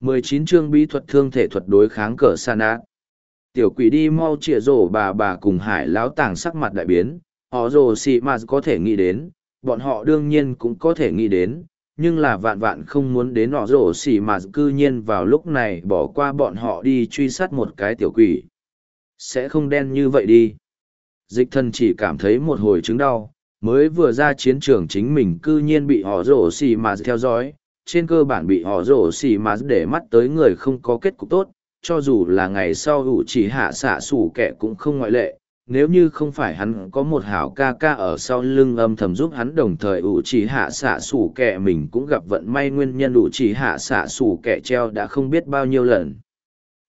19 chương bí thuật thương thể thuật đối kháng cờ sa nát. Tiểu quỷ đi mau chĩa rổ bà bà cùng hải láo tàng sắc mặt đại biến. Họ rồ xì mà có thể nghĩ đến, bọn họ đương nhiên cũng có thể nghĩ đến, nhưng là vạn vạn không muốn đến họ rổ xì mà cư nhiên vào lúc này bỏ qua bọn họ đi truy sát một cái tiểu quỷ. Sẽ không đen như vậy đi. Dịch thần chỉ cảm thấy một hồi chứng đau, mới vừa ra chiến trường chính mình cư nhiên bị họ rổ xì mà theo dõi trên cơ bản bị họ rổ xì mà để mắt tới người không có kết cục tốt, cho dù là ngày sau ủ chỉ hạ xạ sủ kẻ cũng không ngoại lệ. Nếu như không phải hắn có một hảo ca ca ở sau lưng âm thầm giúp hắn đồng thời ủ chỉ hạ xạ sủ kẻ mình cũng gặp vận may nguyên nhân ủ chỉ hạ xạ sủ kẻ treo đã không biết bao nhiêu lần.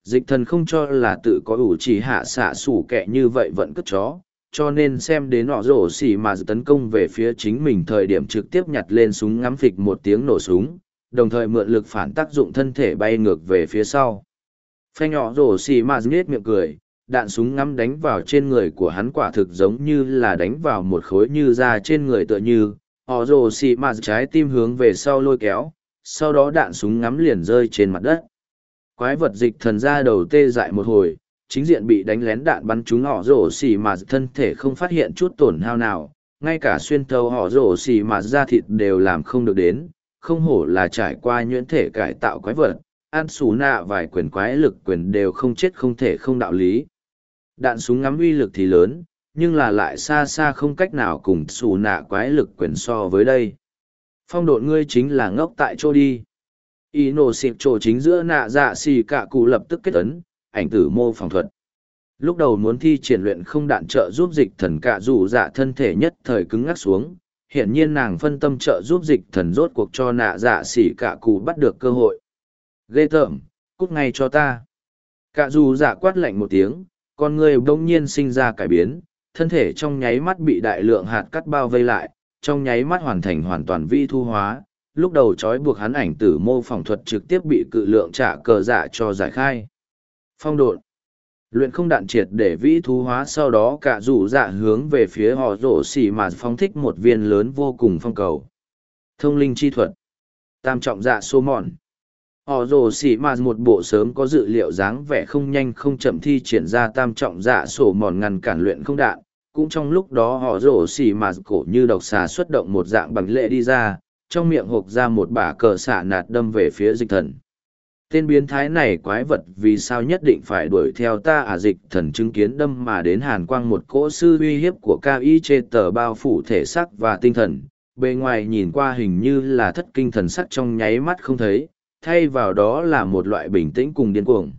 Dịch thần không cho là tự có ủ chỉ hạ xạ sủ kẻ như vậy vẫn cất chó, cho nên xem đến nọ rổ xỉ mà tấn công về phía chính mình thời điểm trực tiếp nhặt lên súng ngắm phịch một tiếng nổ súng đồng thời mượn lực phản tác dụng thân thể bay ngược về phía sau. Phanh nhỏ rổ xì mà nhết miệng cười, đạn súng ngắm đánh vào trên người của hắn quả thực giống như là đánh vào một khối như da trên người tựa như, họ rổ xì mà trái tim hướng về sau lôi kéo, sau đó đạn súng ngắm liền rơi trên mặt đất. Quái vật dịch thần ra đầu tê dại một hồi, chính diện bị đánh lén đạn bắn trúng họ rổ xì mà thân thể không phát hiện chút tổn hao nào, ngay cả xuyên thấu họ rổ xì mà da thịt đều làm không được đến không hổ là trải qua nhuyễn thể cải tạo quái vật an xù nạ vài quyền quái lực quyền đều không chết không thể không đạo lý. Đạn súng ngắm uy lực thì lớn, nhưng là lại xa xa không cách nào cùng xù nạ quái lực quyền so với đây. Phong độn ngươi chính là ngốc tại chỗ đi. Y nổ xịp chỗ chính giữa nạ dạ xì cả cụ lập tức kết ấn, ảnh tử mô phòng thuật. Lúc đầu muốn thi triển luyện không đạn trợ giúp dịch thần cả dù dạ thân thể nhất thời cứng ngắc xuống, hiển nhiên nàng phân tâm trợ giúp dịch thần rốt cuộc cho nạ dạ xỉ cả cụ bắt được cơ hội. Ghê tởm, cút ngay cho ta. Cả dù dạ quát lạnh một tiếng, con người bỗng nhiên sinh ra cải biến, thân thể trong nháy mắt bị đại lượng hạt cắt bao vây lại, trong nháy mắt hoàn thành hoàn toàn vi thu hóa. Lúc đầu trói buộc hắn ảnh tử mô phỏng thuật trực tiếp bị cự lượng trả cờ dạ cho giải khai. Phong độn luyện không đạn triệt để vĩ thú hóa sau đó cả rủ dạ hướng về phía họ rổ xỉ mà phóng thích một viên lớn vô cùng phong cầu. Thông linh chi thuật. Tam trọng dạ xô mòn họ rồ xỉ mà một bộ sớm có dự liệu dáng vẻ không nhanh không chậm thi triển ra tam trọng dạ sổ mòn ngăn cản luyện không đạn. Cũng trong lúc đó họ rồ xỉ mà cổ như độc xà xuất động một dạng bằng lệ đi ra, trong miệng hộp ra một bả cờ xả nạt đâm về phía dịch thần tên biến thái này quái vật vì sao nhất định phải đuổi theo ta à dịch thần chứng kiến đâm mà đến hàn quang một cỗ sư uy hiếp của cao y chê tờ bao phủ thể sắc và tinh thần bề ngoài nhìn qua hình như là thất kinh thần sắc trong nháy mắt không thấy thay vào đó là một loại bình tĩnh cùng điên cuồng.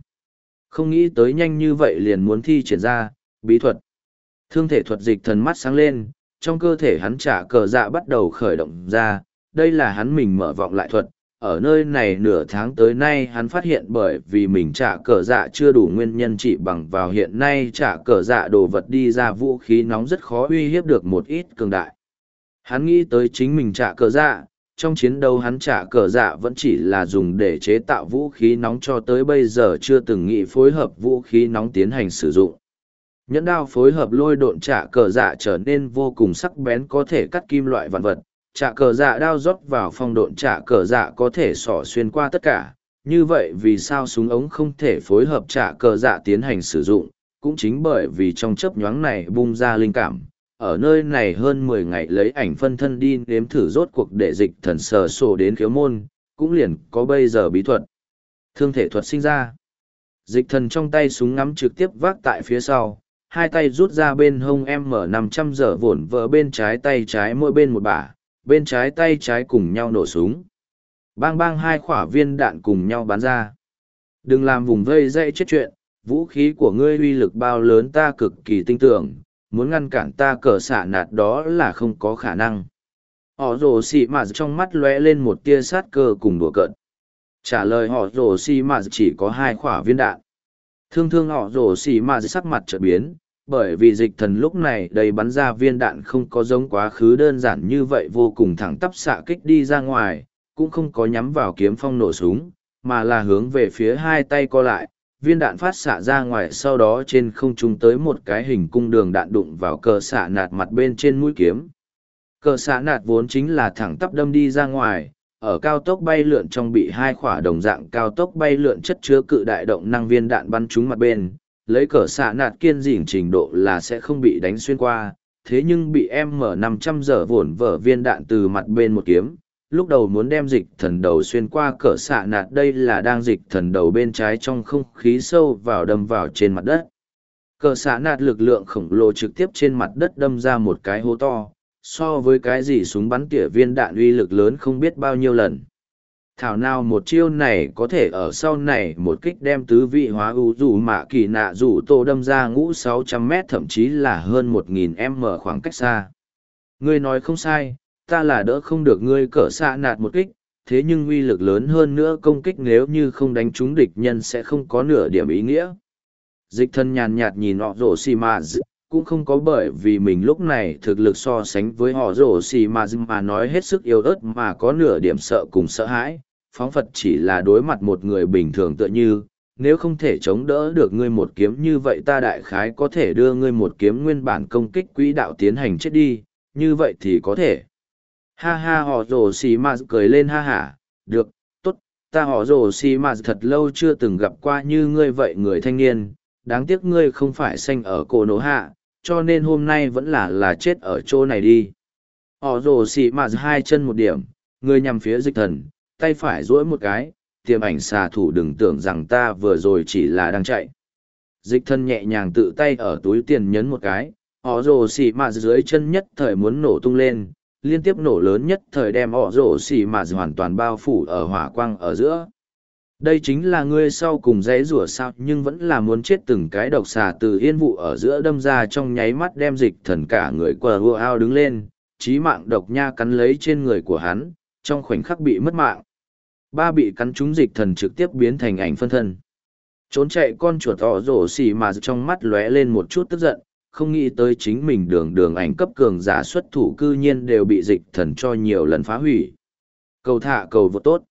Không nghĩ tới nhanh như vậy liền muốn thi triển ra, bí thuật. Thương thể thuật dịch thần mắt sáng lên, trong cơ thể hắn trả cờ dạ bắt đầu khởi động ra, đây là hắn mình mở vọng lại thuật. Ở nơi này nửa tháng tới nay hắn phát hiện bởi vì mình trả cờ dạ chưa đủ nguyên nhân chỉ bằng vào hiện nay trả cờ dạ đồ vật đi ra vũ khí nóng rất khó uy hiếp được một ít cường đại. Hắn nghĩ tới chính mình trả cờ dạ, trong chiến đấu hắn trả cờ dạ vẫn chỉ là dùng để chế tạo vũ khí nóng cho tới bây giờ chưa từng nghĩ phối hợp vũ khí nóng tiến hành sử dụng. Nhẫn đao phối hợp lôi độn trả cờ dạ trở nên vô cùng sắc bén có thể cắt kim loại vạn vật. Trả cờ dạ đao rót vào phong độn trả cờ dạ có thể xỏ xuyên qua tất cả. Như vậy vì sao súng ống không thể phối hợp trả cờ dạ tiến hành sử dụng, cũng chính bởi vì trong chớp nhoáng này bung ra linh cảm, ở nơi này hơn mười ngày lấy ảnh phân thân đi nếm thử rốt cuộc để dịch thần sờ sổ đến khiếu môn, cũng liền có bây giờ bí thuật. Thương thể thuật sinh ra. Dịch thần trong tay súng ngắm trực tiếp vác tại phía sau, hai tay rút ra bên hông m năm trăm giờ vổn vỡ bên trái tay trái mỗi bên một bả, bên trái tay trái cùng nhau nổ súng. Bang bang hai khỏa viên đạn cùng nhau bắn ra. Đừng làm vùng vây dây chết chuyện, vũ khí của ngươi uy lực bao lớn ta cực kỳ tin tưởng, muốn ngăn cản ta cờ xả nạt đó là không có khả năng họ rồ xì mà trong mắt lóe lên một tia sát cơ cùng đùa cợt trả lời họ rồ xì mà chỉ có hai khỏa viên đạn thương thương họ rồ xì mà sắc mặt trở biến bởi vì dịch thần lúc này đầy bắn ra viên đạn không có giống quá khứ đơn giản như vậy vô cùng thẳng tắp xạ kích đi ra ngoài cũng không có nhắm vào kiếm phong nổ súng mà là hướng về phía hai tay co lại viên đạn phát xạ ra ngoài sau đó trên không trung tới một cái hình cung đường đạn đụng vào cờ xạ nạt mặt bên trên mũi kiếm. Cờ xạ nạt vốn chính là thẳng tắp đâm đi ra ngoài ở cao tốc bay lượn trong bị hai khỏa đồng dạng cao tốc bay lượn chất chứa cự đại động năng viên đạn bắn trúng mặt bên, lấy cỡ xạ nạt kiên dỉn trình độ là sẽ không bị đánh xuyên qua, thế nhưng bị M500 giờ vổn vở viên đạn từ mặt bên một kiếm, lúc đầu muốn đem dịch thần đầu xuyên qua cỡ xạ nạt đây là đang dịch thần đầu bên trái trong không khí sâu vào đâm vào trên mặt đất. Cỡ xạ nạt lực lượng khổng lồ trực tiếp trên mặt đất đâm ra một cái hố to, so với cái gì súng bắn tỉa viên đạn uy lực lớn không biết bao nhiêu lần. Thảo nào một chiêu này có thể ở sau này một kích đem tứ vị hóa ưu dù mạ kỳ nạ dù tô đâm ra ngũ 600 mét thậm chí là hơn 1.000 m khoảng cách xa. Ngươi nói không sai, ta là đỡ không được ngươi cỡ xa nạt một kích, thế nhưng uy lực lớn hơn nữa công kích nếu như không đánh trúng địch nhân sẽ không có nửa điểm ý nghĩa. Dịch thân nhàn nhạt nhìn họ rổ xì mà cũng không có bởi vì mình lúc này thực lực so sánh với họ rổ xì mà mà nói hết sức yếu ớt mà có nửa điểm sợ cùng sợ hãi phóng phật chỉ là đối mặt một người bình thường tựa như, nếu không thể chống đỡ được ngươi một kiếm như vậy ta đại khái có thể đưa ngươi một kiếm nguyên bản công kích quỹ đạo tiến hành chết đi, như vậy thì có thể. Ha ha, họ rồ xì mà cười lên ha hả, được, tốt, ta họ rồ xì mà thật lâu chưa từng gặp qua như ngươi vậy người thanh niên, đáng tiếc ngươi không phải sanh ở cổ nổ hạ, cho nên hôm nay vẫn là là chết ở chỗ này đi. Họ rồ xì mà hai chân một điểm ngươi nhằm phía dịch thần tay phải duỗi một cái, tiềm ảnh xà thủ đừng tưởng rằng ta vừa rồi chỉ là đang chạy. Dịch thân nhẹ nhàng tự tay ở túi tiền nhấn một cái, họ rồ xì mà dưới chân nhất thời muốn nổ tung lên, liên tiếp nổ lớn nhất thời đem họ rồ xì mà hoàn toàn bao phủ ở hỏa quang ở giữa. Đây chính là ngươi sau cùng dãy rủa sao, nhưng vẫn là muốn chết từng cái độc xà từ yên vụ ở giữa đâm ra trong nháy mắt đem dịch thần cả người quờ hùa ao đứng lên trí mạng độc nha cắn lấy trên người của hắn, trong khoảnh khắc bị mất mạng ba bị cắn trúng dịch thần trực tiếp biến thành ảnh phân thân. Trốn chạy con chuột tỏ rổ xì mà trong mắt lóe lên một chút tức giận, không nghĩ tới chính mình đường đường ảnh cấp cường giả xuất thủ cư nhiên đều bị dịch thần cho nhiều lần phá hủy. Cầu thả cầu vô tốt.